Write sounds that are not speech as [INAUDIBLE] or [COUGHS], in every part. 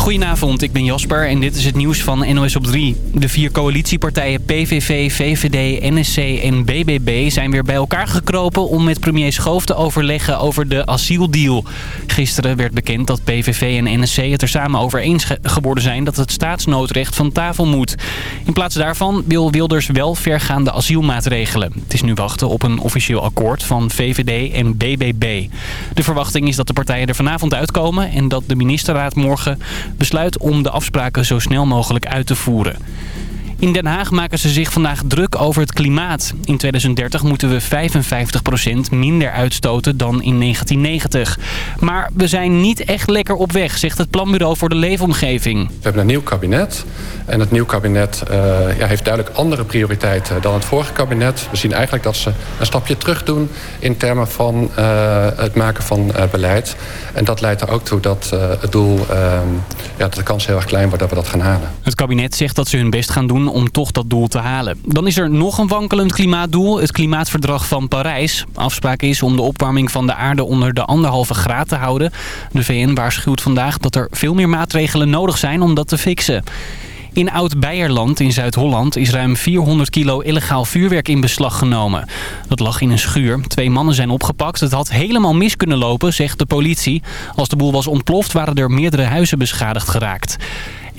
Goedenavond, ik ben Jasper en dit is het nieuws van NOS op 3. De vier coalitiepartijen PVV, VVD, NSC en BBB zijn weer bij elkaar gekropen... om met premier Schoof te overleggen over de asieldeal. Gisteren werd bekend dat PVV en NSC het er samen over eens geworden zijn... dat het staatsnoodrecht van tafel moet. In plaats daarvan wil Wilders wel vergaande asielmaatregelen. Het is nu wachten op een officieel akkoord van VVD en BBB. De verwachting is dat de partijen er vanavond uitkomen... en dat de ministerraad morgen besluit om de afspraken zo snel mogelijk uit te voeren. In Den Haag maken ze zich vandaag druk over het klimaat. In 2030 moeten we 55% minder uitstoten dan in 1990. Maar we zijn niet echt lekker op weg, zegt het Planbureau voor de Leefomgeving. We hebben een nieuw kabinet. En het nieuw kabinet uh, ja, heeft duidelijk andere prioriteiten dan het vorige kabinet. We zien eigenlijk dat ze een stapje terug doen in termen van uh, het maken van uh, beleid. En dat leidt er ook toe dat het doel, ja, dat de kans heel erg klein wordt dat we dat gaan halen. Het kabinet zegt dat ze hun best gaan doen om toch dat doel te halen. Dan is er nog een wankelend klimaatdoel, het klimaatverdrag van Parijs. Afspraak is om de opwarming van de aarde onder de anderhalve graad te houden. De VN waarschuwt vandaag dat er veel meer maatregelen nodig zijn om dat te fixen. In Oud-Beierland in Zuid-Holland is ruim 400 kilo illegaal vuurwerk in beslag genomen. Dat lag in een schuur. Twee mannen zijn opgepakt. Het had helemaal mis kunnen lopen, zegt de politie. Als de boel was ontploft waren er meerdere huizen beschadigd geraakt.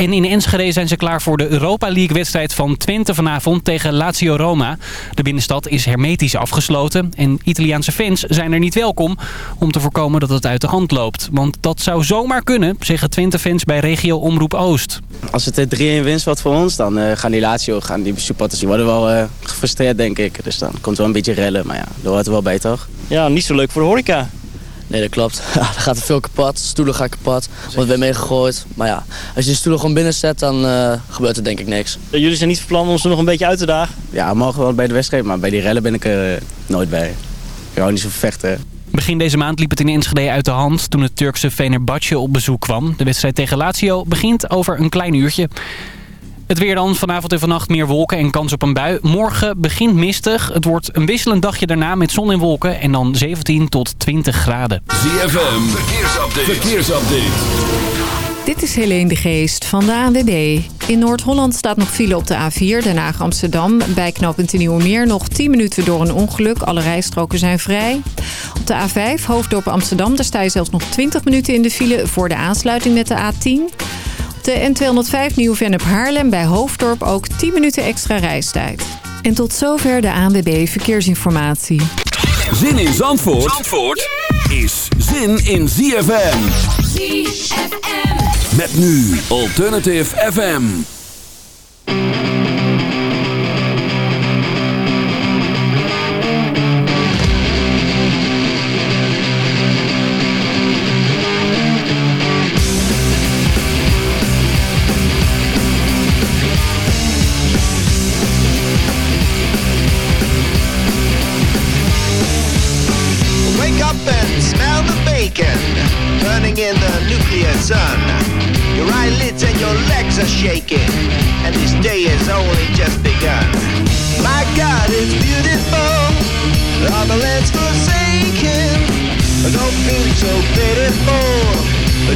En in Enschede zijn ze klaar voor de Europa League-wedstrijd van Twente vanavond tegen Lazio Roma. De binnenstad is hermetisch afgesloten en Italiaanse fans zijn er niet welkom om te voorkomen dat het uit de hand loopt. Want dat zou zomaar kunnen, zeggen Twente-fans bij regio Omroep Oost. Als het 3-1 winst wordt voor ons, dan uh, gaan die Lazio, gaan die supporters, die worden wel uh, gefrustreerd denk ik. Dus dan komt wel een beetje rellen, maar ja, dat wordt wel beter. Ja, niet zo leuk voor de horeca. Nee, dat klopt. [LAUGHS] Ja, er gaat er veel kapot. Stoelen gaan kapot. Wordt weer meegegooid. Maar ja, als je de stoelen gewoon binnen zet, dan uh, gebeurt er denk ik niks. Jullie zijn niet van plan om ze nog een beetje uit te dagen? Ja, mogen wel bij de wedstrijd. Maar bij die rellen ben ik er uh, nooit bij. Ik hou niet zo vechten. Begin deze maand liep het in Enschede uit de hand toen het Turkse Fenerbahce op bezoek kwam. De wedstrijd tegen Lazio begint over een klein uurtje. Het weer dan. Vanavond en vannacht meer wolken en kans op een bui. Morgen begint mistig. Het wordt een wisselend dagje daarna met zon en wolken. En dan 17 tot 20 graden. ZFM. Verkeersupdate. Verkeersupdate. Dit is Helene de Geest van de ANWB. In Noord-Holland staat nog file op de A4, Den Haag Amsterdam. Bij knooppunt Nieuwe Meer nog 10 minuten door een ongeluk. Alle rijstroken zijn vrij. Op de A5 Hoofddorp Amsterdam, daar sta je zelfs nog 20 minuten in de file... voor de aansluiting met de A10. De N205 Nieuw-Vennep Haarlem bij Hoofddorp ook 10 minuten extra reistijd. En tot zover de ANWB Verkeersinformatie. Zin in Zandvoort, Zandvoort is zin in ZFM. ZFM. Met nu Alternative FM. Sun. Your eyelids and your legs are shaking, and this day has only just begun. My God, it's beautiful. All the land's forsaken. Don't feel so pitiful.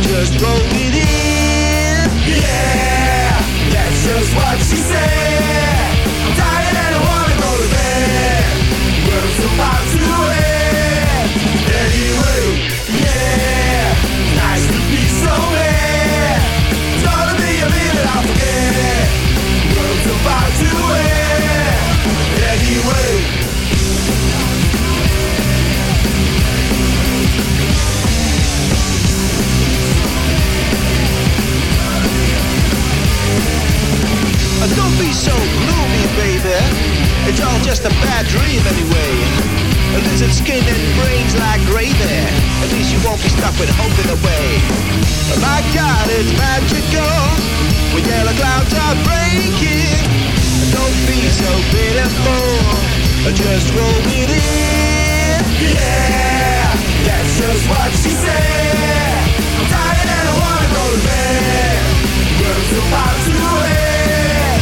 Just roll it in. Yeah, that's just what she said. I'm tired and I wanna go to bed. World's about to Don't be so gloomy, baby. It's all just a bad dream anyway. A lizard skin and brains like. At least you won't be stuck with hope in the way. My God, it's magical. When yellow clouds are breaking. Don't be so pitiful. Just roll it in. Yeah, that's just what she said. I'm tired and I wanna go to bed. World's about to end.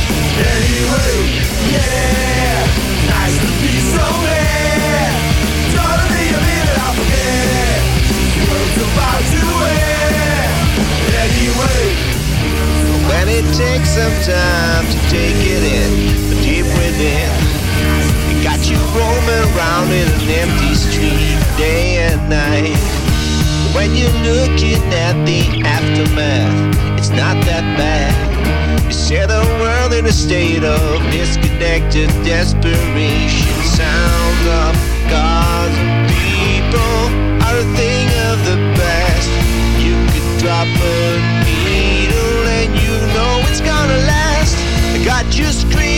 Anyway, yeah, nice to be so bad. Gonna be a minute, I'll forget. World's about to end. Anyway. Take some time to take it in, deep within. It got you roaming around in an empty street day and night. When you're looking at the aftermath, it's not that bad. You set the world in a state of disconnected desperation. Sounds of cars and people are a thing of the past. You could drop a gonna last. I got you screaming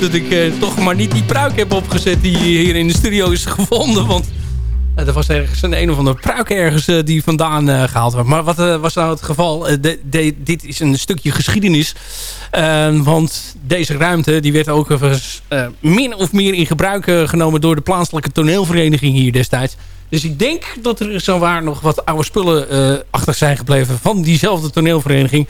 dat ik eh, toch maar niet die pruik heb opgezet die hier in de studio is gevonden. Want eh, er was ergens een een of andere pruik ergens eh, die vandaan eh, gehaald werd. Maar wat was nou het geval? Dit is een stukje geschiedenis. Want deze ruimte die werd ook min of meer in gebruik genomen door de plaatselijke toneelvereniging hier destijds. Dus ik denk dat er zowaar nog wat oude spullen achter zijn gebleven van diezelfde toneelvereniging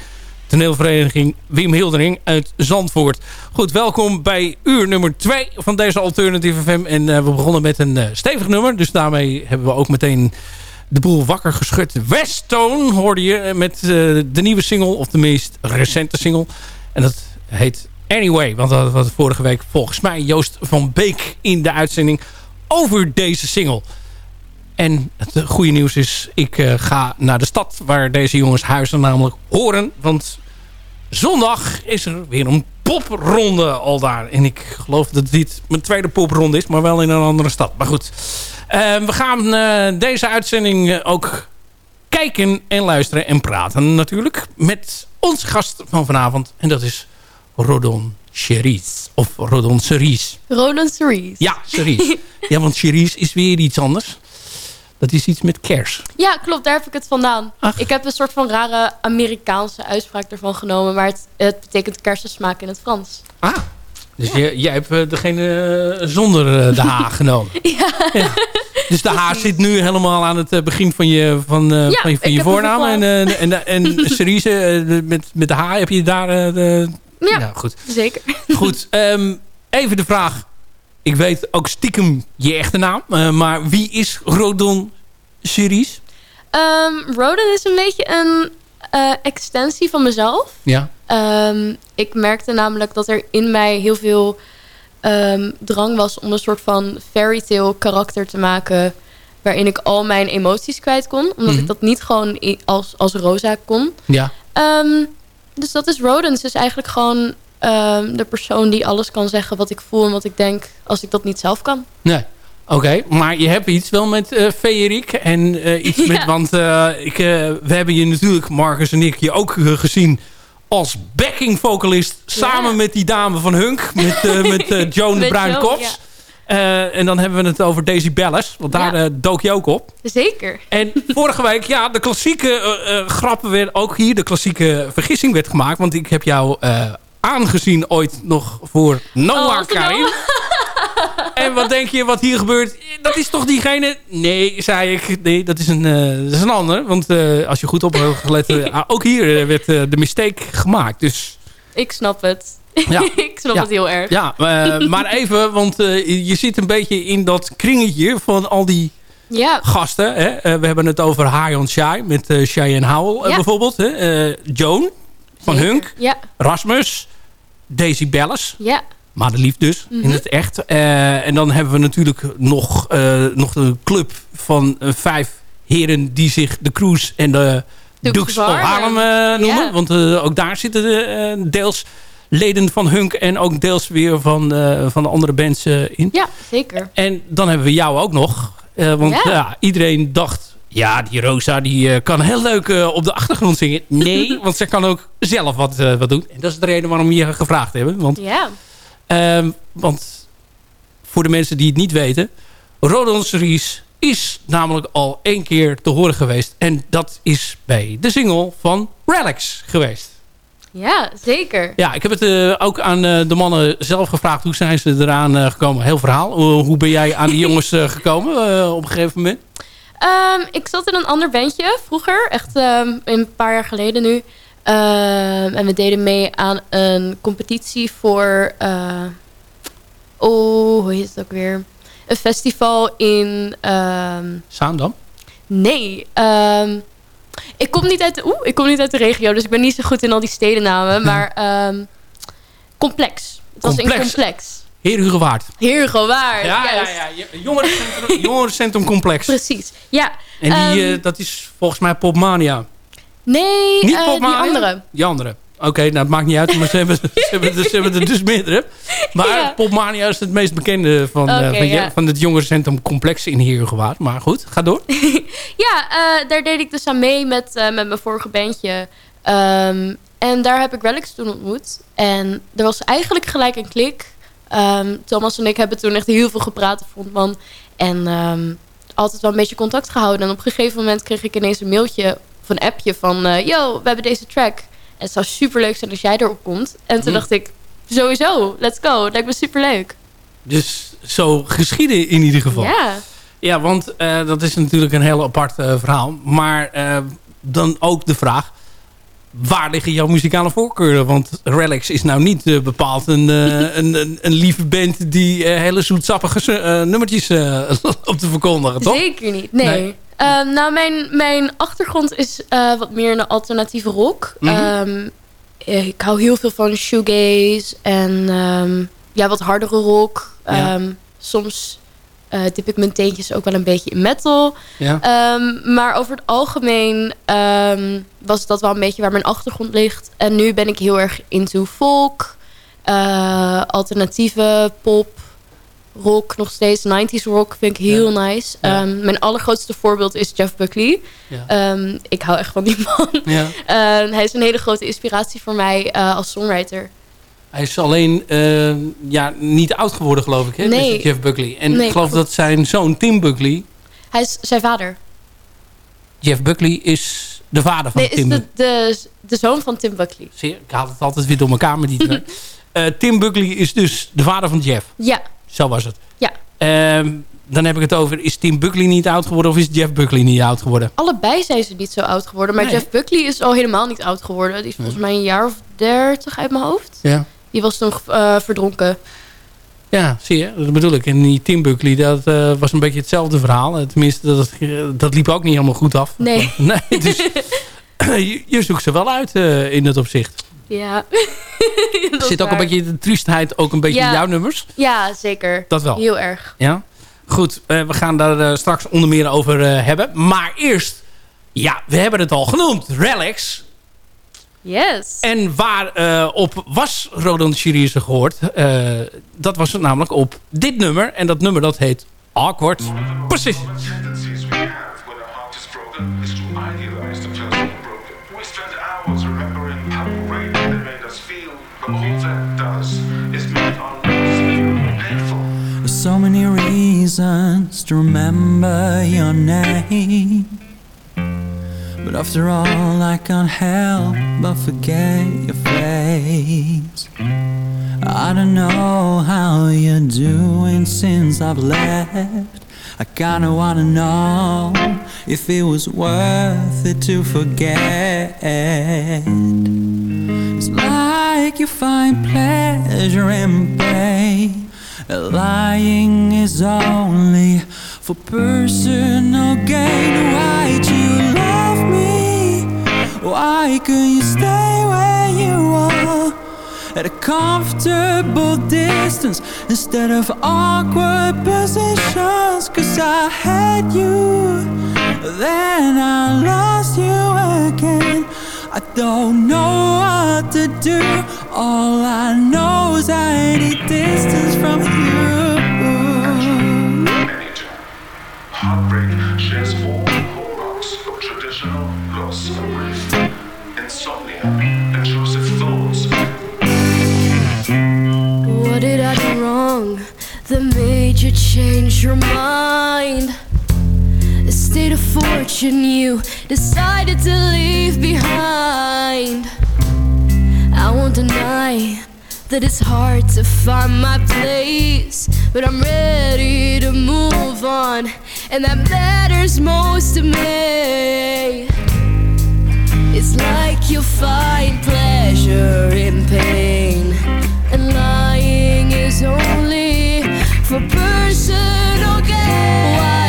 toneelvereniging Wim Hildering uit Zandvoort. Goed, welkom bij uur nummer 2 van deze Alternative FM. En eh, we begonnen met een eh, stevig nummer. Dus daarmee hebben we ook meteen de boel wakker geschud. Westone hoorde je eh, met de nieuwe single, of de meest recente single. En dat heet Anyway. Want dat was vorige week volgens mij Joost van Beek in de uitzending over deze single. En het goede nieuws is, ik ga naar de stad waar deze jongens huizen namelijk horen. Want zondag is er weer een popronde al daar. En ik geloof dat dit mijn tweede popronde is, maar wel in een andere stad. Maar goed, Eh, we gaan eh, deze uitzending eh, ook kijken en luisteren en praten natuurlijk. Met onze gast van vanavond. En dat is Rodon Cherise. Of Rodon Cerise. Roland Cerise. Ja, Cerise. [LAUGHS] ja, want Cherise is weer iets anders. Dat is iets met kers. Ja, klopt. Daar heb ik het vandaan. Ik heb een soort van rare Amerikaanse uitspraak ervan genomen. Maar het, het betekent kersensmaak in het Frans. Ah, dus jij, jij hebt eh, degene eh, zonder eh, de H [LAUGHS] genomen. Ja. Dus de H zit nu helemaal aan het begin van je, van, Ja, van je, van voornaam. En, en, en, en [LAUGHS] Cerise met, met de H heb je daar... de, Ja, ja, goed. zeker. Goed, ehm, even de vraag. Ik weet ook stiekem je echte naam. eh, maar wie is Rodon Cerise? Ehm Roden is een beetje een eh, extensie van mezelf. Ja. Ehm, ik merkte namelijk dat er in mij heel veel ehm, drang was om een soort van fairy tale karakter te maken. Waarin ik al mijn emoties kwijt kon. Omdat Mhm. ik dat niet gewoon als, als Rosa kon. Ja. Dus dat is Rodens. Dus eigenlijk gewoon ehm, de persoon die alles kan zeggen wat ik voel en wat ik denk. Als ik dat niet zelf kan. Nee. Oké, maar je hebt iets wel met Feerik en eh, iets [LAUGHS] met, want eh, ik, we hebben je natuurlijk, Marcus en ik, je ook gezien als backing vocalist samen met die dame van Hunk, met, [LAUGHS] met Joan de Bruin Kops. En dan hebben we het over Daisy Bellis, want daar dook je ook op. Zeker. En vorige week, ja, de klassieke grappen werd ook hier, de klassieke vergissing werd gemaakt. Want ik heb jou aangezien ooit nog voor Noah Oh, Karim. [LAUGHS] En wat denk je wat hier gebeurt? Dat is toch diegene? Nee, zei ik. Nee, dat is een, eh, dat is een ander. Want eh, als je goed op hebt gelet, [LAUGHS] eh, ook hier werd de mistake gemaakt. Dus Ik snap het. Ja. [LAUGHS] ik snap Ja. het heel erg. ja, maar even, want je zit een beetje in dat kringetje van al die Ja. gasten. Hè? We hebben het over High on Shy met uh, Cheyenne Howell bijvoorbeeld. Hè? Joan van. Hunk. Rasmus, Daisy Bellis. Ja. Madelief dus, Mhm. in het echt. Eh, en dan hebben we natuurlijk nog, eh, nog een club van eh, vijf heren... die zich de Cruise en de Dukes of Harlem noemen. Ja. Want ook daar zitten de, deels leden van Hunk... en ook deels weer van, van de andere bands in. Ja, zeker. En dan hebben we jou ook nog. Want ja. iedereen dacht... Ja, die Rosa die, eh, kan heel leuk eh, op de achtergrond zingen. Nee, [LAUGHS] want ze kan ook zelf wat, eh, wat doen. En dat is de reden waarom we je gevraagd hebben. Want Ja. Ehm, want voor de mensen die het niet weten... Rodon Cerise is namelijk al één keer te horen geweest. En dat is bij de single van Relics geweest. Ja, zeker. Ja, ik heb het ook aan de mannen zelf gevraagd. Hoe zijn ze eraan eh, gekomen? Heel verhaal. Hoe- ben jij aan die [LAUGHS] jongens gekomen op een gegeven moment? Ehm, ik zat in een ander bandje vroeger, echt ehm, een paar jaar geleden nu. Ehm, en we deden mee aan een competitie voor... eh, oh, hoe heet het ook weer? Een festival in... ehm, Zaandam? nee, ik, kom niet uit de, oeh, ik kom niet uit de regio, dus ik ben niet zo goed in al die stedennamen. [LAUGHS] Maar complex. Het was een complex. Heer Hugo Waard. Heer Gewaard. Ja, ja, ja. Jongerencentrum, [LAUGHS] jongerencentrum Complex. Precies. Ja. En die, ehm, eh, dat is volgens mij Popmania. nee, Niet eh, die Popmania? andere. Die andere. Oké, nou het maakt niet uit, maar ze hebben, ze hebben, ze hebben er dus meerdere. [LAUGHS] Maar Ja. Popmania is het meest bekende van, eh, van, ja. van het jongerencentrum Complex in Heergewaard. Maar goed, ga door. [LAUGHS] Ja, daar deed ik dus aan mee met, met mijn vorige bandje. Ehm, en daar heb ik Relics toen ontmoet. En er was eigenlijk gelijk een klik. Ehm, Thomas en ik hebben toen echt heel veel gepraat op Frontman. En ehm, altijd wel een beetje contact gehouden. En op een gegeven moment kreeg ik ineens een mailtje of een appje van... eh, Yo, we hebben deze track. En het zou super leuk zijn als jij erop komt. En toen Hm. dacht ik, sowieso, let's go. Dat lijkt me super leuk. Dus zo geschieden in ieder geval. Ja. Ja, want eh, dat is natuurlijk een heel apart eh, verhaal. Maar dan ook de vraag... Waar liggen jouw muzikale voorkeuren? Want Relics is nou niet eh, bepaald een, eh, [LAUGHS] een, een, een lieve band... die eh, hele zoetsappige nummertjes [LAUGHS] op te verkondigen, toch? Zeker niet, nee. Nee. Ehm, nou, mijn, mijn achtergrond is wat meer een alternatieve rock. Mhm. Ehm, ik hou heel veel van shoegaze en ehm, ja, wat hardere rock. Ja. Soms eh, dip ik mijn teentjes ook wel een beetje in metal. Ja. Ehm, maar over het algemeen ehm, was dat wel een beetje waar mijn achtergrond ligt. En nu ben ik heel erg into folk, eh, alternatieve pop, rock nog steeds. 90s rock vind ik heel nice. Ja. Ehm, mijn allergrootste voorbeeld is Jeff Buckley. Ja. Ik hou echt van die man. Ja. [LAUGHS] Hij is een hele grote inspiratie voor mij eh, als songwriter. Hij is alleen eh, ja, niet oud geworden, geloof ik, hè? Nee. Jeff Buckley. En Nee, ik geloof dat zijn zoon Tim Buckley... Hij is zijn vader. Jeff Buckley is de vader van Nee, is Tim de, Buckley. de, de zoon van Tim Buckley. Ik haal het altijd weer door elkaar met die. [LAUGHS] Eh, Tim Buckley is dus de vader van Jeff. Ja, Zo was het. ja. Ehm, dan heb ik het over, is Tim Buckley niet oud geworden of is Jeff Buckley niet oud geworden? Allebei zijn ze niet zo oud geworden. Maar Nee. Jeff Buckley is al helemaal niet oud geworden. Die is volgens mij een jaar of dertig uit mijn hoofd. Ja. Die was toen eh, verdronken. Ja, zie je, dat bedoel ik. En die Tim Buckley, dat eh, was een beetje hetzelfde verhaal. Eh, Tenminste, dat, dat liep ook niet helemaal goed af. Nee. [LAUGHS] nee dus [LAUGHS] [CLEARS THROAT] je, je zoekt ze wel uit in dat opzicht. Ja. Er [LAUGHS] Dat zit ook een beetje de triestheid ook een beetje Ja. in jouw nummers. Ja, zeker. Dat wel. Heel erg. Ja. Goed, we gaan daar straks onder meer over hebben. Maar eerst, ja, we hebben het al genoemd. Relics. Yes. En waar eh, op was Rodan Chirize gehoord? Eh, dat was namelijk op dit nummer. En dat nummer dat heet Awkward Position. tendencies we have when our heart is broken is to idealize the person broken. We spend hours remembering how great they made us feel, but all that does is make our lives feel painful. There's so many reasons to remember your name. But after all, I can't help but forget your face. I don't know how you're doing since I've left. I kinda wanna know if it was worth it to forget. It's like you find pleasure in pain. Lying is only for personal gain. Why do you love me? Why couldn't you stay where you are? At a comfortable distance instead of awkward positions. Cause I had you, then I lost you again. I don't know what to do. All I know is I need distance from you heartbreak shares all hallmarks of traditional loss with insomnia, intrusive thoughts. What did I do wrong that made you change your mind? The state of fortune you decided to leave behind. I won't deny that it's hard to find my place, but I'm ready to move on, and that matters most to me. It's like you'll find pleasure in pain, and lying is only for personal gain. Why?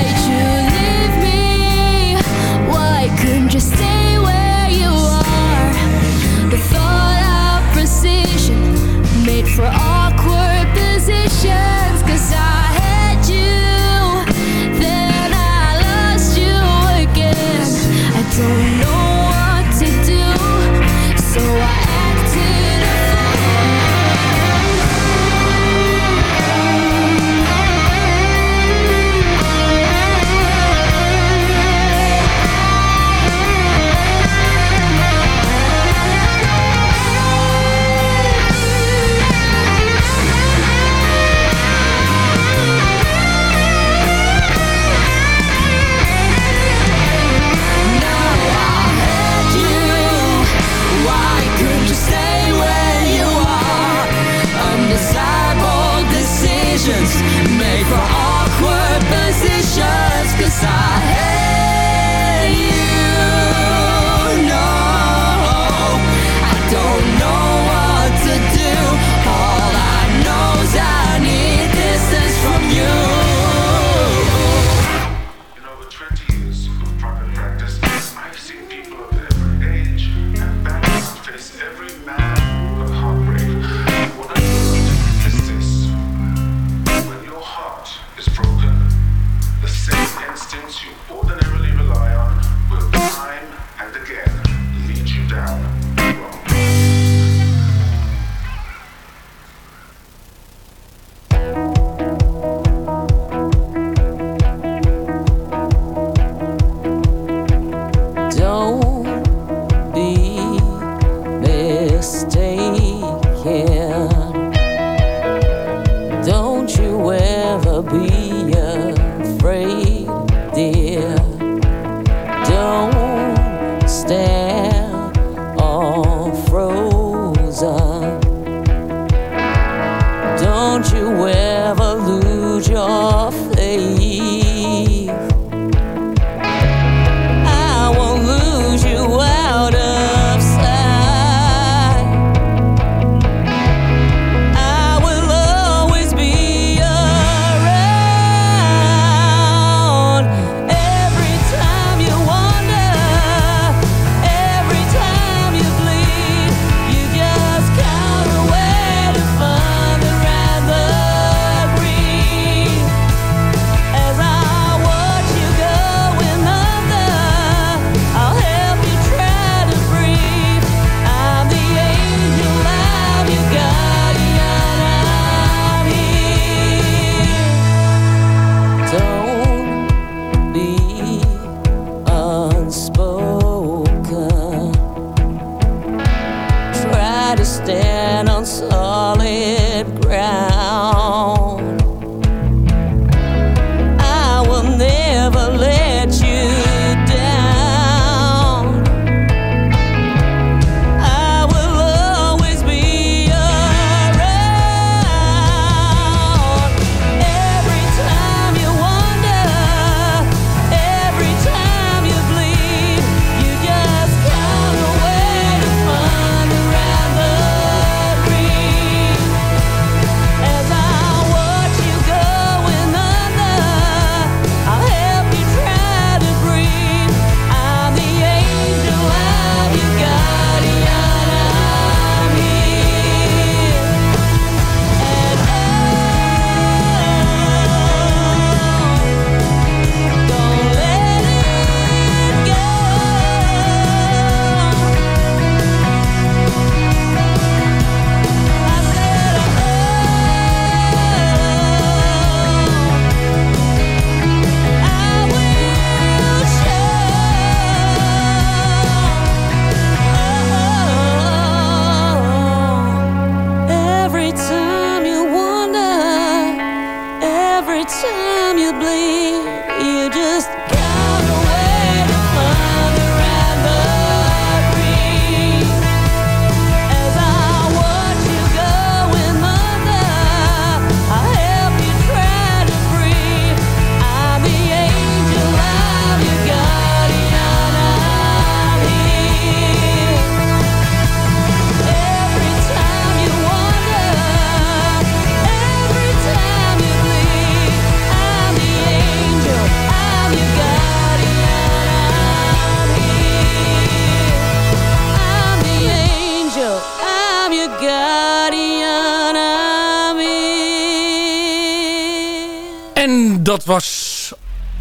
Dat was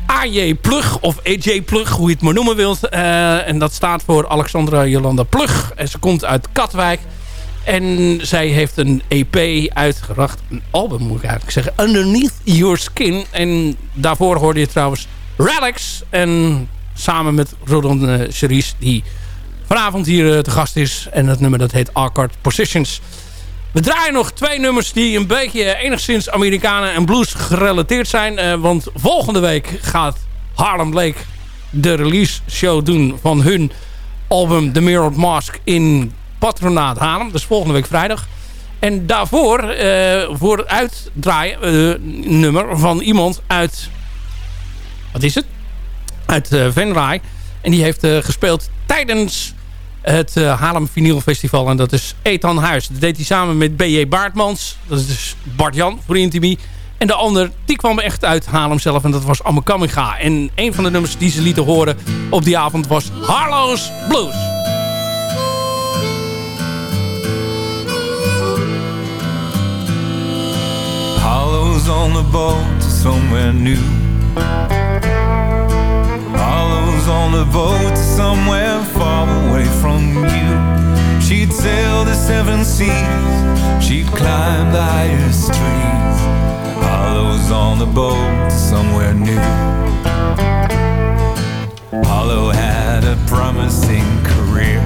AJ Plug, of AJ Plug, hoe je het maar noemen wilt. Eh, en dat staat voor Alexandra Jolanda Plug. En ze komt uit Katwijk. En zij heeft een EP uitgebracht. Een album moet ik eigenlijk zeggen. Underneath Your Skin. En daarvoor hoorde je trouwens Relics. En samen met Rodon uh, Cherise, die vanavond hier te gast is. En dat nummer dat heet Awkward Positions. We draaien nog twee nummers die een beetje enigszins Amerikanen en blues gerelateerd zijn. Uh, want volgende week gaat Harlem Blake de release show doen van hun album The Mirrored Mask in Patronaat Haarlem. Dus volgende week vrijdag. En daarvoor uh, voor het uitdraaien uh, nummer van iemand uit... Wat is het? Uit uh, Venray. En die heeft gespeeld tijdens het uh, Haarlem Vinyl Festival. En dat is Ethan Huis. Dat deed hij samen met B.J. Baartmans. Dat is dus Bart-Jan voor Intimi. En de ander, die kwam echt uit Haarlem zelf. En dat was Amekamiga. En een van de nummers die ze lieten horen op die avond was Harlow's Blues. Hollow's on the boat somewhere new. Hollow's on the boat somewhere away from you. She'd sail the seven seas, she'd climb the highest trees. Hollow's on the boat somewhere new. Hollow had a promising career.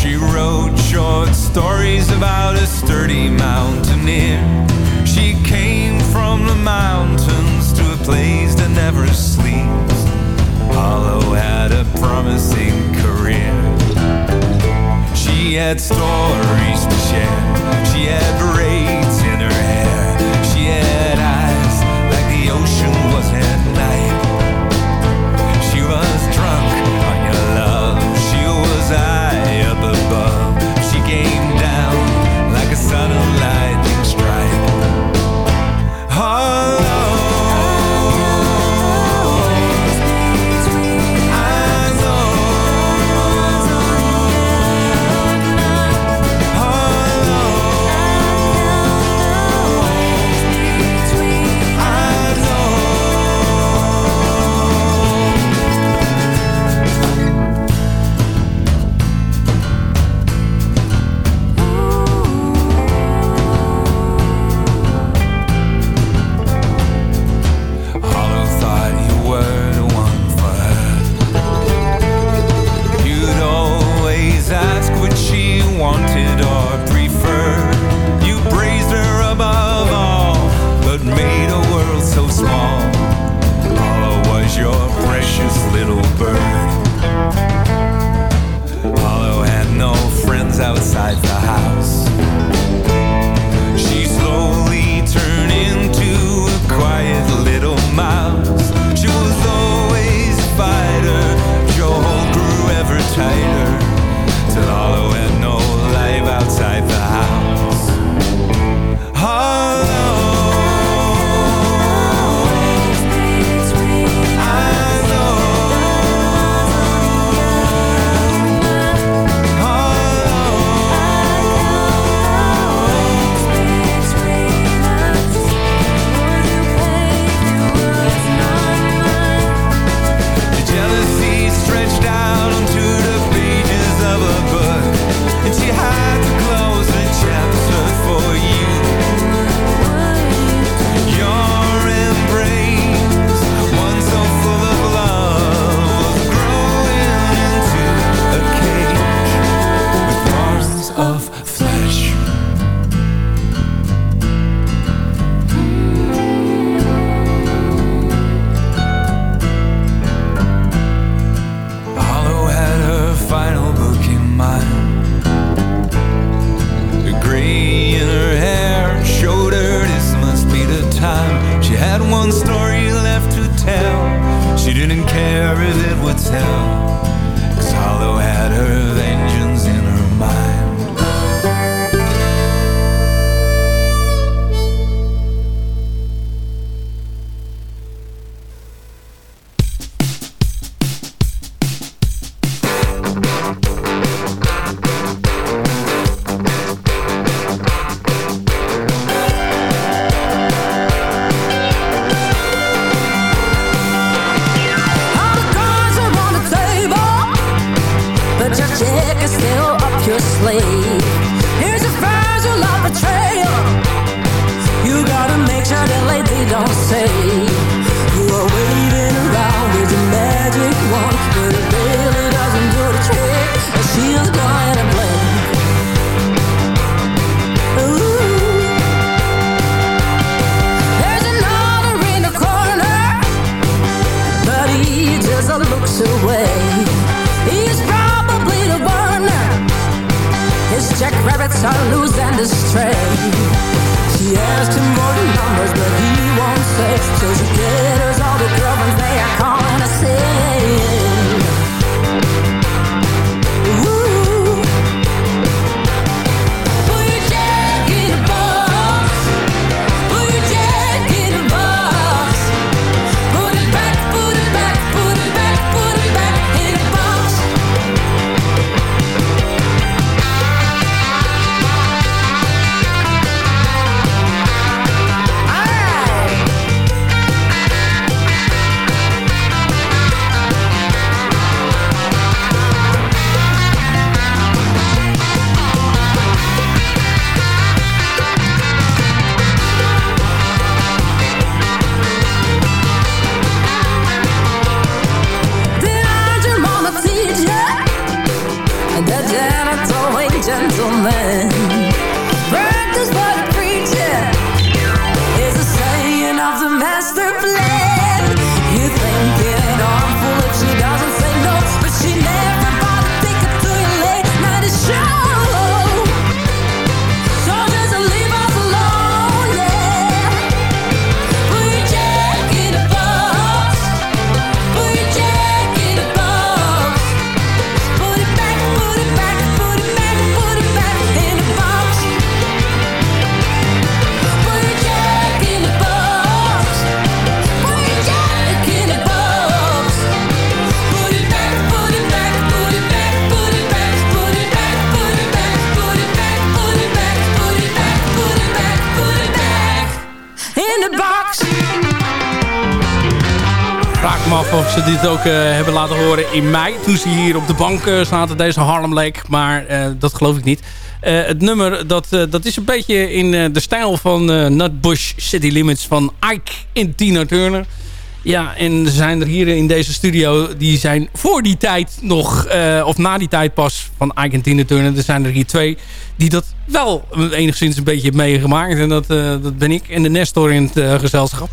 She wrote short stories about a She had of ze dit ook eh, hebben laten horen in mei. Toen ze hier op de bank eh, zaten, deze Harlem Lake. Maar eh, dat geloof ik niet. Het nummer, dat, dat is een beetje in de stijl van Nutbush City Limits van Ike en Tina Turner. Ja, en er zijn er hier in deze studio, die zijn voor die tijd nog, eh, of na die tijd pas van Ike en Turner. Er zijn er hier twee die dat wel enigszins een beetje meegemaakt. En dat, eh, dat ben ik en de Nestor in het eh, gezelschap.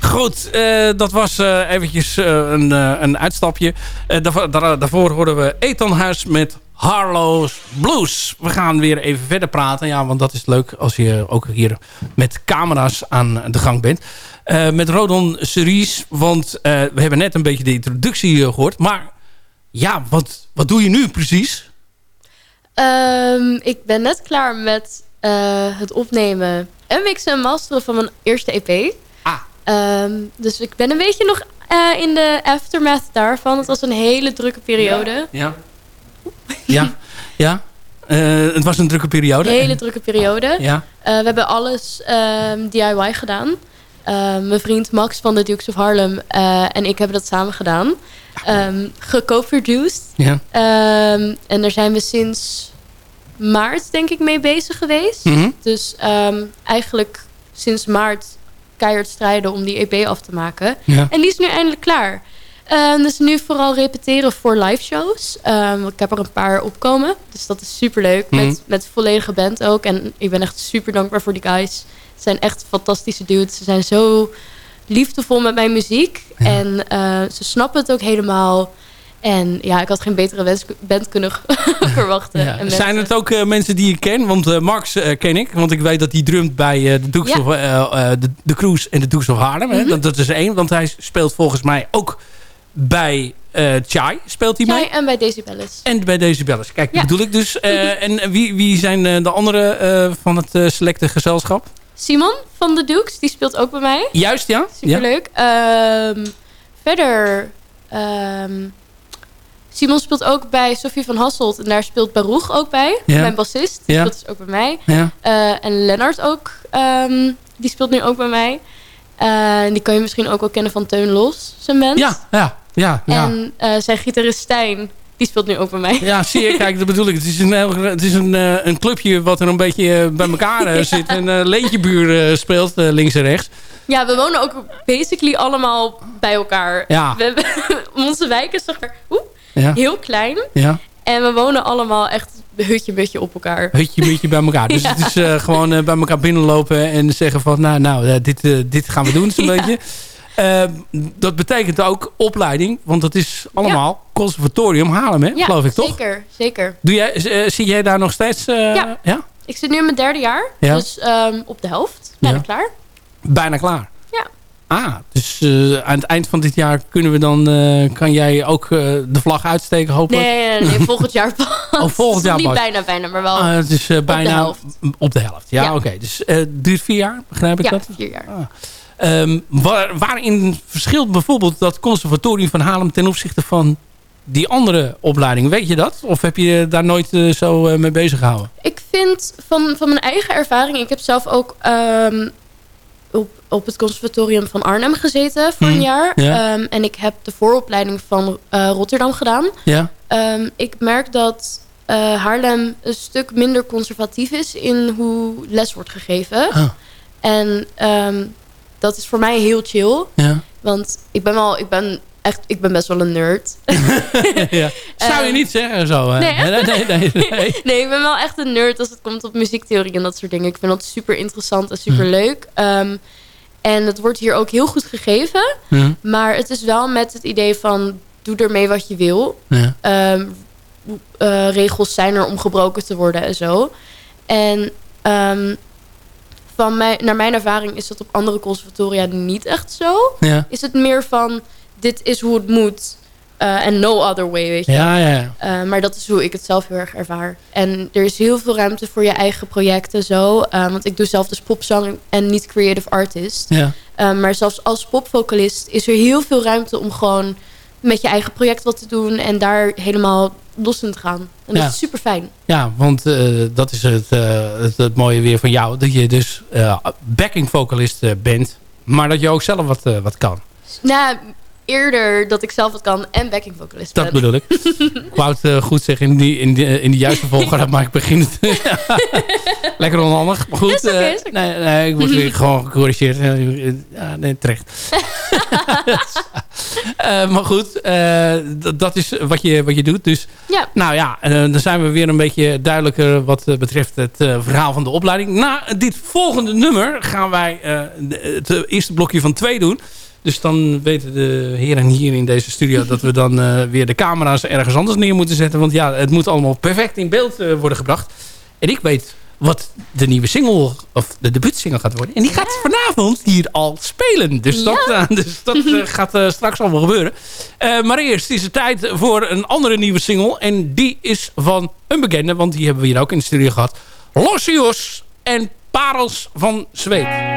Goed, dat was eventjes een, een uitstapje. Daarvoor, daar- daarvoor we Ethan Huis met Harlow's Blues. We gaan weer even verder praten. Ja, want dat is leuk als je ook hier met camera's aan de gang bent. Eh, met Rodon Cerise, want eh, we hebben net een beetje de introductie eh, gehoord. Maar ja, wat, wat doe je nu precies? Ehm, ik ben net klaar met het opnemen en mixen en masteren van mijn eerste EP. Ah. dus ik ben een beetje nog in de aftermath daarvan. Het was een hele drukke periode. Ja. Ja, ja. Het was een drukke periode. Een hele drukke periode. Ja. We hebben alles ehm, DIY gedaan. Eh, mijn vriend Max van de Dukes of Harlem eh, en ik hebben dat samen gedaan. Um, Geco-produced. Ja. Ehm, en daar zijn we sinds maart denk ik mee bezig geweest. Mhm. Dus ehm, eigenlijk sinds maart keihard strijden om die EP af te maken. Ja. En die is nu eindelijk klaar. Ehm, dus nu vooral repeteren voor live shows. Ehm, ik heb er een paar opkomen. Dus dat is super leuk. Mhm. Met, met volledige band ook. En ik ben echt super dankbaar voor die guys. Het zijn echt fantastische dudes. Ze zijn zo liefdevol met mijn muziek. En eh, ze snappen het ook helemaal. En ja, ik had geen betere band kunnen [LAUGHS] verwachten. Ja. Zijn het ook eh, mensen die ik ken? Want eh, Max ken ik. Want ik weet dat hij drumt bij de, Dukes Ja. of, de, de Cruise en de Dukes of Haarlem. Mhm. dat, dat is één. Want hij speelt volgens mij ook bij Chai. Speelt hij mee? Jij en bij Daisy Bellis. En bij deze bellers. Kijk, Ja. bedoel ik dus. [LAUGHS] En wie, wie zijn de anderen eh, van het selecte gezelschap? Simon van de Dukes, die speelt ook bij mij. Juist, ja? Superleuk. Ehm, verder... ehm, Simon speelt ook bij Sofie van Hasselt. En daar speelt Baruch ook bij. Ja. Mijn bassist. Die Ja. speelt dus ook bij mij. Ja. Eh, en Lennart ook. ehm, die speelt nu ook bij mij. Eh, die kan je misschien ook wel kennen van Teun Los, zijn band. Ja, ja, ja. ja. En eh, zijn gitarist Stijn, die speelt nu ook bij mij. Ja, zie je, kijk, dat bedoel ik. Het is een, heel- het is een, eh, een clubje wat er een beetje eh, bij elkaar eh, [LAUGHS] zit. En eh Leentjebuur speelt links en rechts. Ja, we wonen ook basically allemaal bij elkaar. Ja. We hebben, [LAUGHS] onze wijk is zeg maar oeh, Ja. heel klein. Ja, En we wonen allemaal echt hutje beetje op elkaar. hutje beetje bij elkaar. Dus [LAUGHS] Ja. het is gewoon bij elkaar binnenlopen en zeggen van... nou, nou dit, dit gaan we doen zo'n Ja. beetje. Eh, dat betekent ook opleiding. Want dat is allemaal conservatorium Haarlem, hè? Ja, geloof ik, toch? Zeker, zeker. Doe jij, eh, zie jij daar nog steeds... eh, Ja. ja? Ik zit nu in mijn derde jaar. Ja. Dus ehm, op de helft. Bijna Ja. klaar. Bijna klaar. Ja. Ah, dus eh, aan het eind van dit jaar kunnen we dan, kan jij ook de vlag uitsteken hopelijk? Nee, nee, nee, volgend jaar pas. [LAUGHS] Oh, volgend jaar [LAUGHS] Niet pas. bijna, bijna, maar wel Ah, het is bijna op de helft. op de helft. Ja, Ja. oké. Dus het duurt vier jaar, begrijp ik Ja, dat? vier jaar. Ah. Ehm, waar, waarin verschilt bijvoorbeeld dat conservatorium van Haarlem ten opzichte van die andere opleiding? Weet je dat? Of heb je daar nooit eh, zo eh, mee bezig gehouden? Ik vind van, van mijn eigen ervaring... Ik heb zelf ook ehm, op, op het conservatorium van Arnhem gezeten voor een jaar. ja. Ehm, en ik heb de vooropleiding van eh, Rotterdam gedaan. Ja? Ik merk dat Haarlem een stuk minder conservatief is... in hoe les wordt gegeven. Ah. En dat is voor mij heel chill. Ja. Want ik ben wel... Ik ben echt, ik ben best wel een nerd. [LAUGHS] ja. [LAUGHS] Zou je niet zeggen zo? Hè? nee, nee, nee, [LAUGHS] nee, nee. Ik ben wel echt een nerd als het komt op muziektheorie en dat soort dingen. Ik vind dat super interessant en super leuk. Ehm, en het wordt hier ook heel goed gegeven. Ja. Maar het is wel met het idee van doe ermee wat je wil. Ja. Ehm, eh, regels zijn er om gebroken te worden en zo. En ehm, van mij, naar mijn ervaring is dat op andere conservatoria niet echt zo. Ja. Is het meer van dit is hoe het moet eh, en no other way, weet je. Ja, ja. Uh, maar dat is hoe ik het zelf heel erg ervaar. En er is heel veel ruimte voor je eigen projecten zo. Uh, want ik doe zelf dus popzang en niet creative artist. Ja. Maar zelfs als popvocalist is er heel veel ruimte om gewoon met je eigen project wat te doen. En daar helemaal los in te gaan. En dat Ja. is super fijn. Ja, want eh, dat is het, eh, het, het mooie weer van jou. Dat je dus eh, backing vocalist bent. Maar dat je ook zelf wat, wat kan. Nou, eerder dat ik zelf wat kan en backing vocalist Dat ben. bedoel ik. [LAUGHS] ik wou het eh, goed zeggen in, die, in, die, in de juiste [LAUGHS] volgorde. maar ik begin het... [LAUGHS] Lekker onhandig. Maar goed. Eh, nee, nee, ik word weer gewoon gecorrigeerd. Ja, nee, terecht. Eh, maar goed, eh, dat is wat je, wat je doet. Dus Ja. nou ja, eh, dan zijn we weer een beetje duidelijker wat eh, betreft het eh, verhaal van de opleiding. Na dit volgende nummer gaan wij eh, het eerste blokje van twee doen. Dus dan weten de heren hier in deze studio dat we dan eh, weer de camera's ergens anders neer moeten zetten. Want ja, het moet allemaal perfect in beeld eh, worden gebracht. En ik weet wat de nieuwe single, of de debuutsingle gaat worden. En die gaat vanavond hier al spelen. Dus dat, Ja. eh, dus dat [LAUGHS] gaat straks allemaal gebeuren. Maar eerst is het tijd voor een andere nieuwe single. En die is van een bekende, want die hebben we hier ook in de studio gehad. Losios en Parels van Zweet.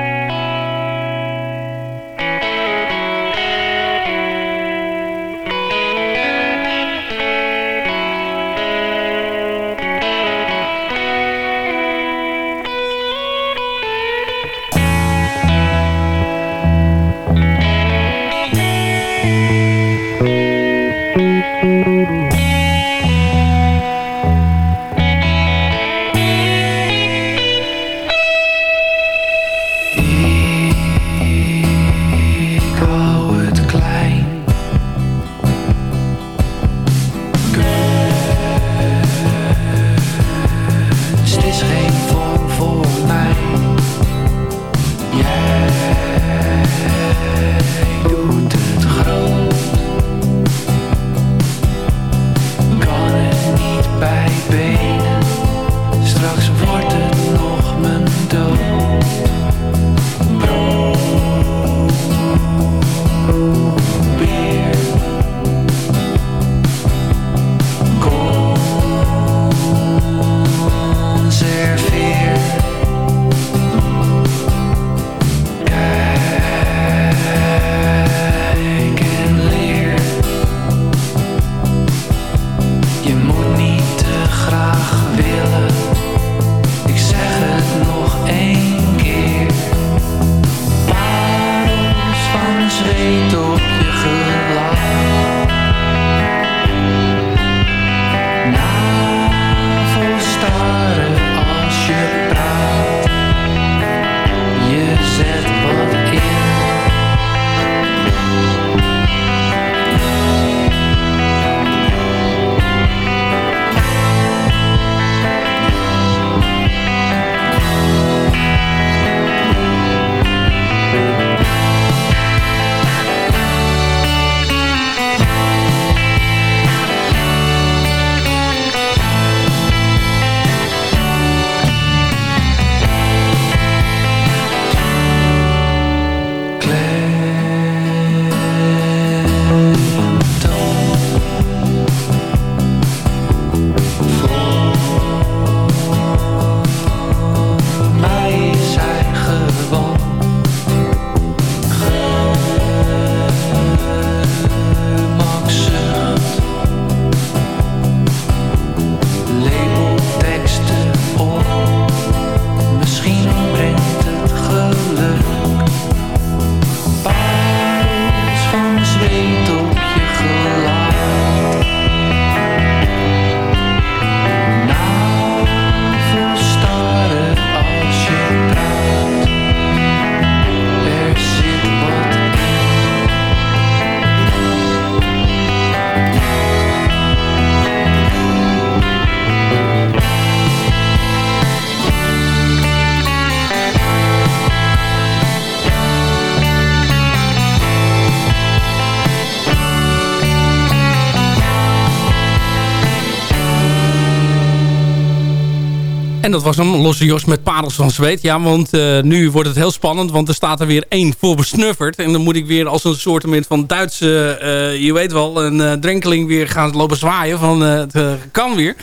En dat was een losse Jos met parels van zweet. Ja, want eh, nu wordt het heel spannend. Want er staat er weer één voor besnufferd. En dan moet ik weer als een soort van Duitse... eh, je weet wel, een eh, drenkeling weer gaan lopen zwaaien. Van het kan weer.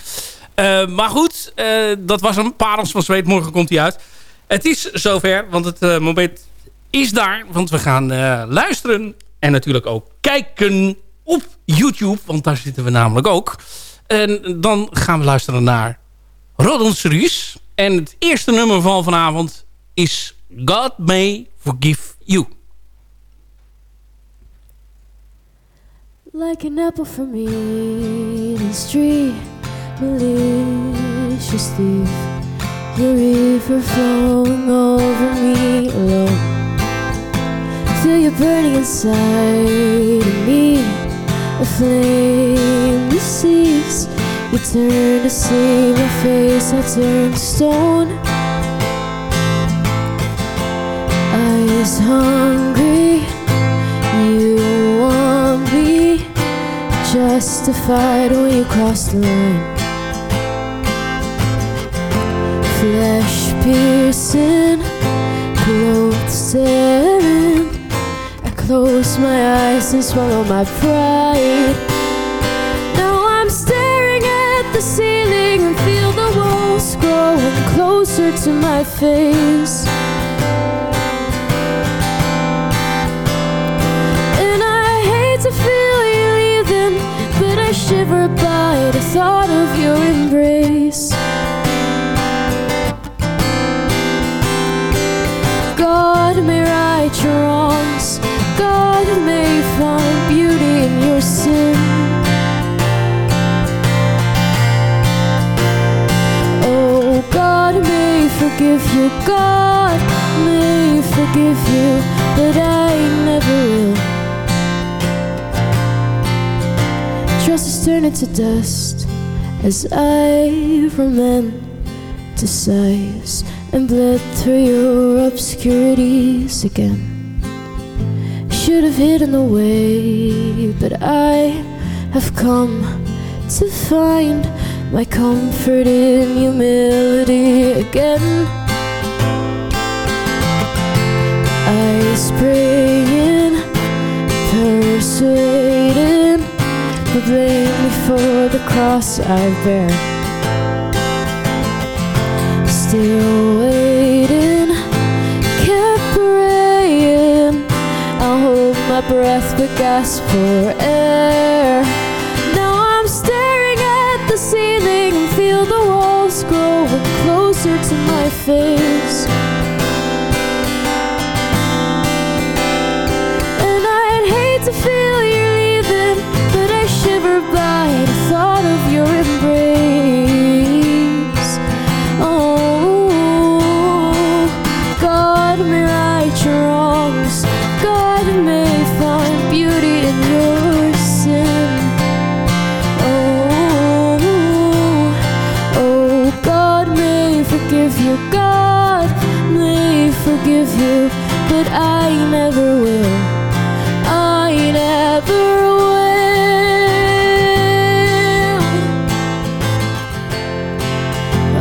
Maar goed, dat was een parels van zweet. Morgen komt hij uit. Het is zover, want het moment is daar. Want we gaan luisteren en natuurlijk ook kijken op YouTube. Want daar zitten we namelijk ook. En dan gaan we luisteren naar Rodon Series. En het eerste nummer van vanavond is God May Forgive You. Like an apple from Eden's tree, malicious thief, your river flowing over me alone. Feel you burning inside of me, a flame deceives. You turn to see my face, I turn to stone. Eyes hungry, you want me justified when you cross the line. Flesh piercing, clothes tearing. I close my eyes and swallow my pride. Closer to my face. And I hate to feel you leaving, but I shiver by the thought of your embrace. Forgive you, God may forgive you, but I never will. Trust is turning to dust as I romanticize and bled through your obscurities again. Should have hidden away, but I have come to find my comfort in humility again. Eyes praying, persuading, but blame me for the cross I bear. Still waiting, kept praying. I'll hold my breath but gasp for air. Face. Forgive you, but I never will. I never will.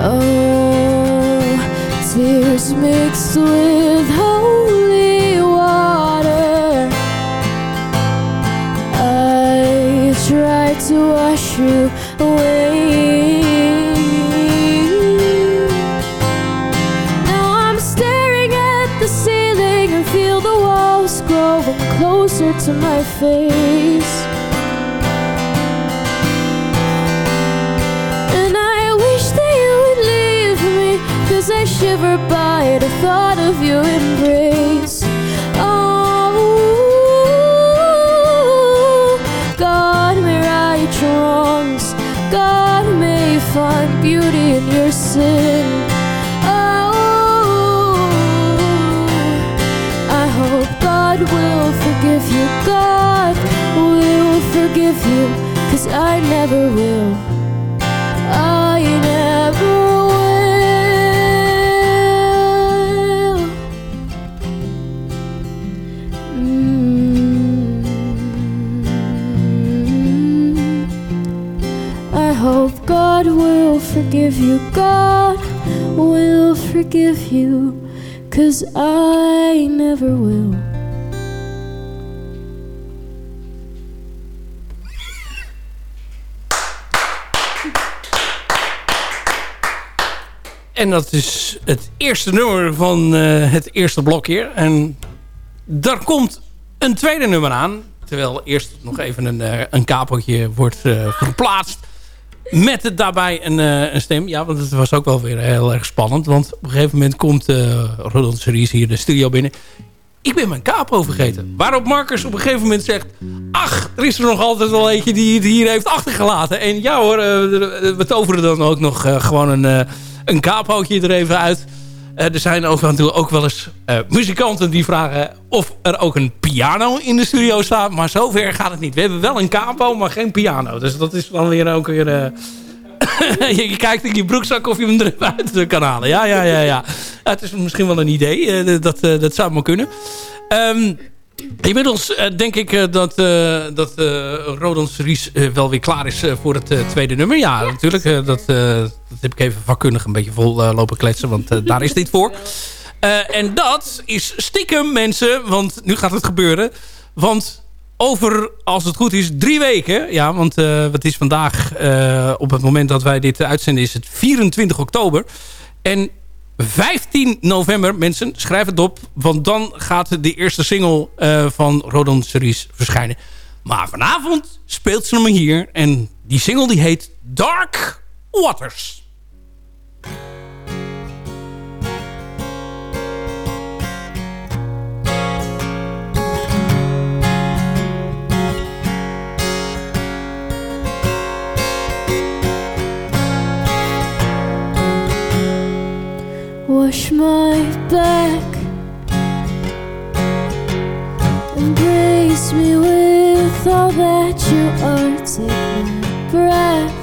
Oh, tears mixed with forgive you. God will forgive you, cause I never will. En dat is het eerste nummer van eh, het eerste blok hier. En daar komt een tweede nummer aan. Terwijl eerst nog even een, uh, een kapeltje wordt uh, geplaatst. Met daarbij een, een, stem. Ja, want het was ook wel weer heel erg spannend. Want op een gegeven moment komt uh, Rodon Series hier de studio binnen. Ik ben mijn capo vergeten. Waarop Marcus op een gegeven moment zegt... Ach, er is er nog altijd wel eentje die het hier heeft achtergelaten. En ja hoor, we toveren dan ook nog gewoon een een kaaphoutje er even uit. Uh, er zijn ook, ook wel eens uh, muzikanten die vragen of er ook een piano in de studio staat. Maar zover gaat het niet. We hebben wel een capo, maar geen piano. Dus dat is dan weer ook weer... [COUGHS] Je, je, kijkt in je broekzak of je hem eruit kan halen. Ja, ja, ja, ja. het is misschien wel een idee. dat, dat zou maar kunnen. Um, Inmiddels uh, denk ik uh, dat, uh, dat Rodans Ries wel weer klaar is voor het tweede nummer. Ja, natuurlijk. dat, dat heb ik even vakkundig een beetje vol lopen kletsen. Want daar is dit voor. en dat is stiekem mensen. Want nu gaat het gebeuren. Want over, als het goed is, drie weken. Ja, want het is vandaag op het moment dat wij dit uitzenden is het 24 oktober. En 15 november, mensen, schrijf het op. Want dan gaat de eerste single uh, van Rodon Cerise verschijnen. Maar vanavond speelt ze hem hier. En die single die heet Dark Waters. Wash my back Embrace me with all that you are Take my breath.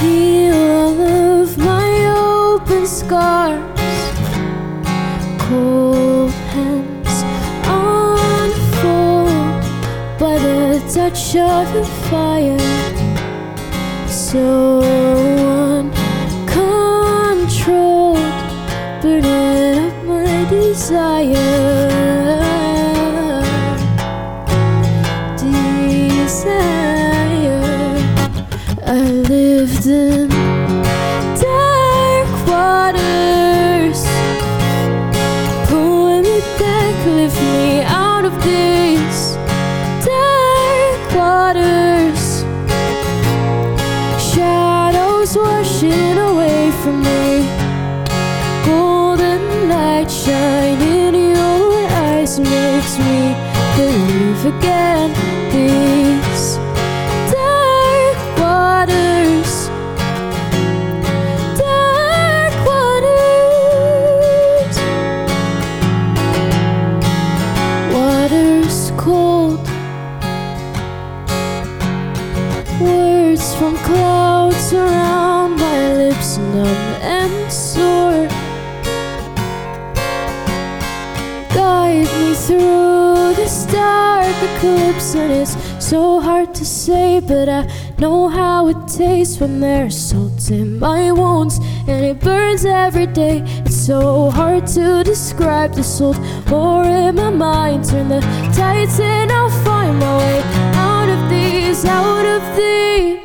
Heal all of my open scars. Cold hands unfold By the touch of the fire. So but i know how it tastes when there's salt in my wounds. And it burns every day. It's so hard to describe the salt more in my mind. Turn the tides and i'll find my way out of these out of these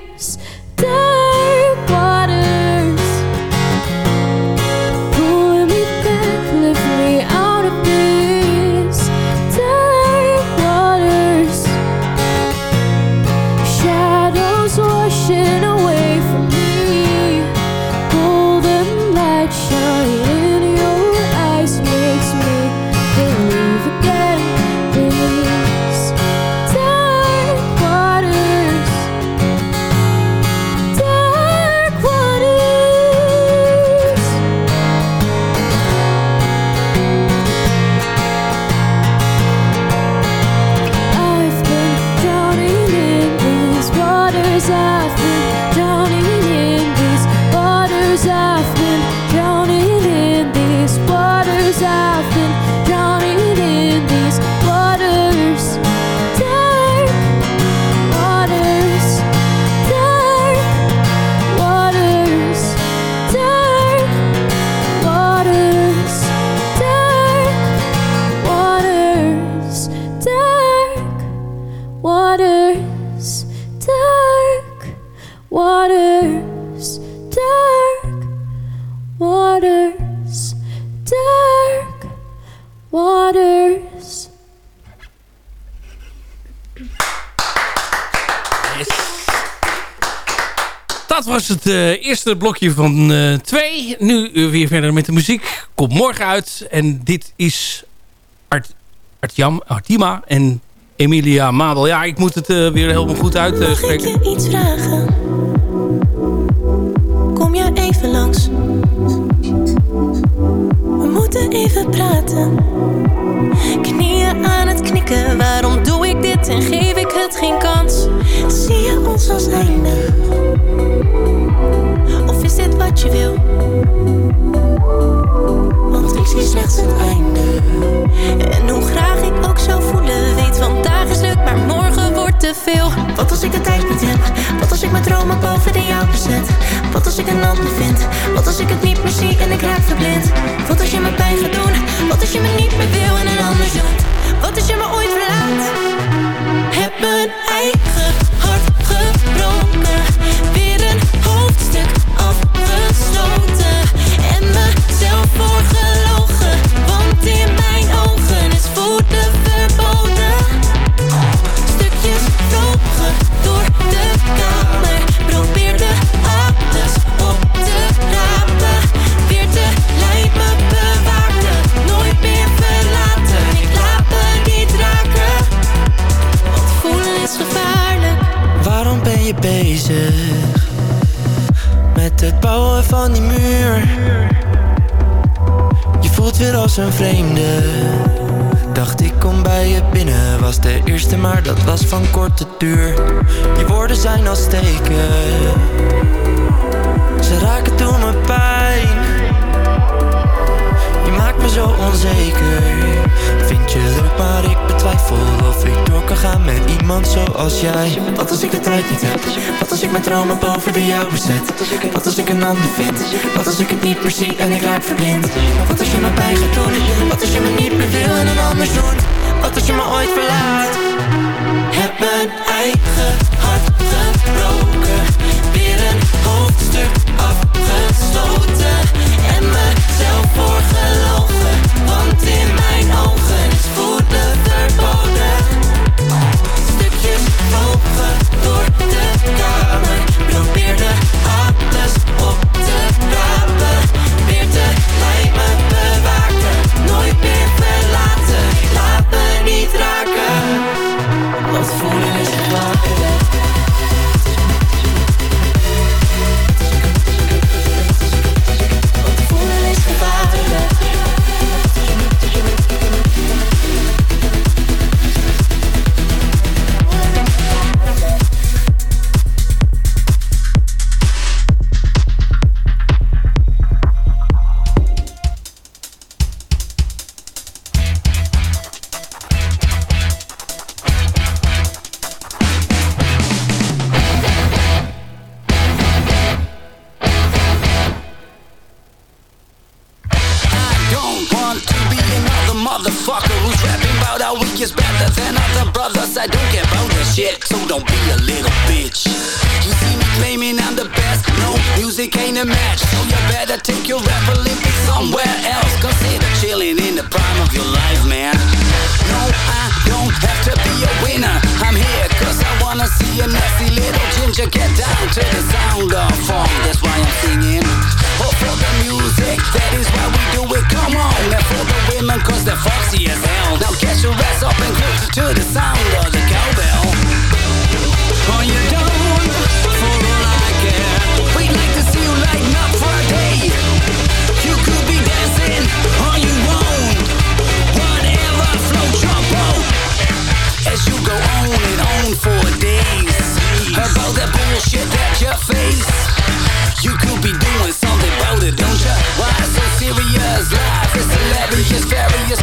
het eh, eerste blokje van eh, twee. Nu weer verder met de muziek. Komt morgen uit. En dit is Art, Artjam, Artima en Emilia Mabel. Ja, ik moet het eh, weer helemaal goed uitspreken. Mag ik je iets vragen? Kom je even langs? We moeten even praten. Knieën aan het knikken, waarom doe en geef ik het geen kans? Zie je ons als einde? Of is dit wat je wil? Want ik zie slechts het einde. En hoe graag ik ook zou voelen, weet vandaag is leuk, maar morgen wordt te veel. Wat als ik de tijd niet heb? Wat als ik mijn dromen boven de jouwe zet? Wat als ik een ander vind? Wat als ik het niet meer zie en ik raak verblind? Wat als je me pijn gaat doen? Wat als je me niet meer wil en een ander zoekt? Wat als je me ooit verlaat? Heb mijn Bezig met het bouwen van die muur? Je voelt weer als een vreemde. Dacht ik kom bij je binnen, was de eerste, maar dat was van korte duur. Je woorden zijn als steken, ze raken door mijn pijn. Zo onzeker. Vind je leuk, maar ik betwijfel of ik door kan gaan met iemand zoals jij. Wat als ik de tijd niet heb? Wat als ik mijn dromen boven de jouwe zet? Wat als ik een ander vind? Wat als ik het niet meer zie en ik raak verblind? Wat als je me pijn gaat doen? Wat als je me niet meer wil en een ander doet? Wat als je me ooit verlaat? Heb mijn eigen hart gebroken. Weer een hoofdstuk afgesloten. En mezelf voorgelogen.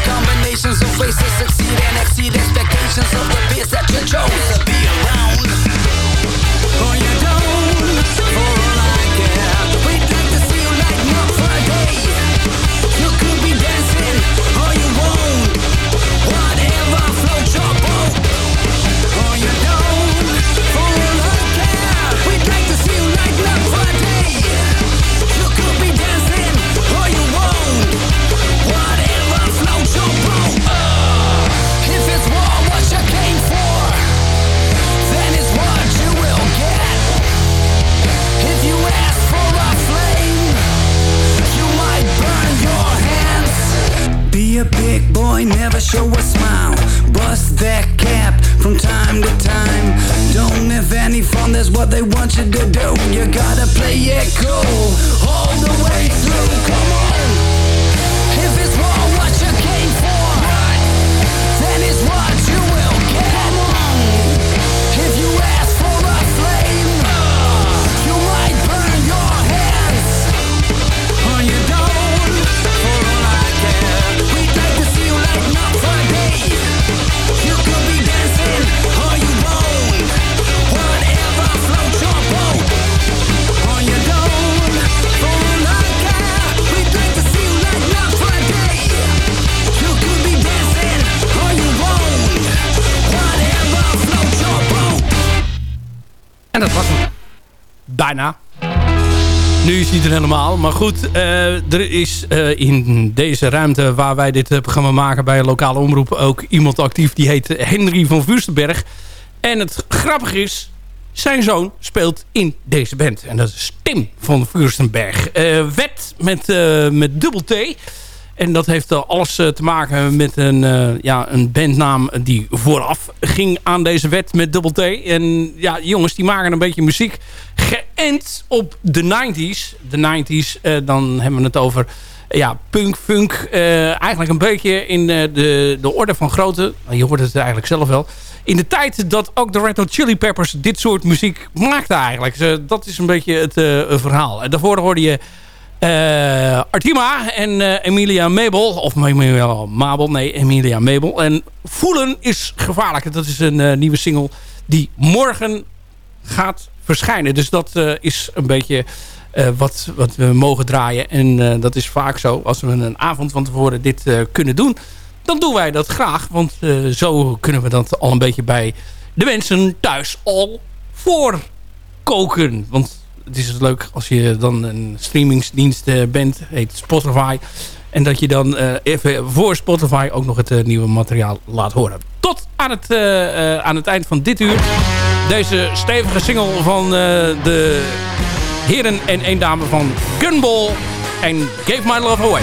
Combinations of ways Helemaal. Maar goed, eh, er is eh, in deze ruimte waar wij dit eh, programma maken bij een lokale omroep ook iemand actief. Die heet Henry van Vuurstenberg. En het grappige is, zijn zoon speelt in deze band. En dat is Tim van Vuurstenberg. Wet met, met dubbel T. En dat heeft eh, alles eh, te maken met een, eh, ja, een bandnaam die vooraf ging aan deze wet met dubbel T. En ja, jongens die maken een beetje muziek geënt op de 90s. De 90s, eh, dan hebben we het over ja, punk, funk. eigenlijk een beetje in de, de orde van grootte. Nou, Je hoort het eigenlijk zelf wel. In de tijd dat ook de Red Hot Chili Peppers dit soort muziek maakten eigenlijk. Dat is een beetje het verhaal. En daarvoor hoorde je eh, Artima en eh, Emilia Mabel. Of Mabel, nee, Emilia Mabel. En Voelen is gevaarlijk. Dat is een eh, nieuwe single die morgen gaat verschijnen. Dus dat is een beetje wat, wat we mogen draaien. En dat is vaak zo. Als we een avond van tevoren dit kunnen doen... dan doen wij dat graag. Want zo kunnen we dat al een beetje bij de mensen thuis al voorkoken. Want het is leuk als je dan een streamingsdienst eh, bent. Heet Spotify. En dat je dan eh, even voor Spotify ook nog het eh, nieuwe materiaal laat horen. Tot aan het, aan het eind van dit uur. Deze stevige single van de heren en een dame van Gunball. En Gave My Love Away.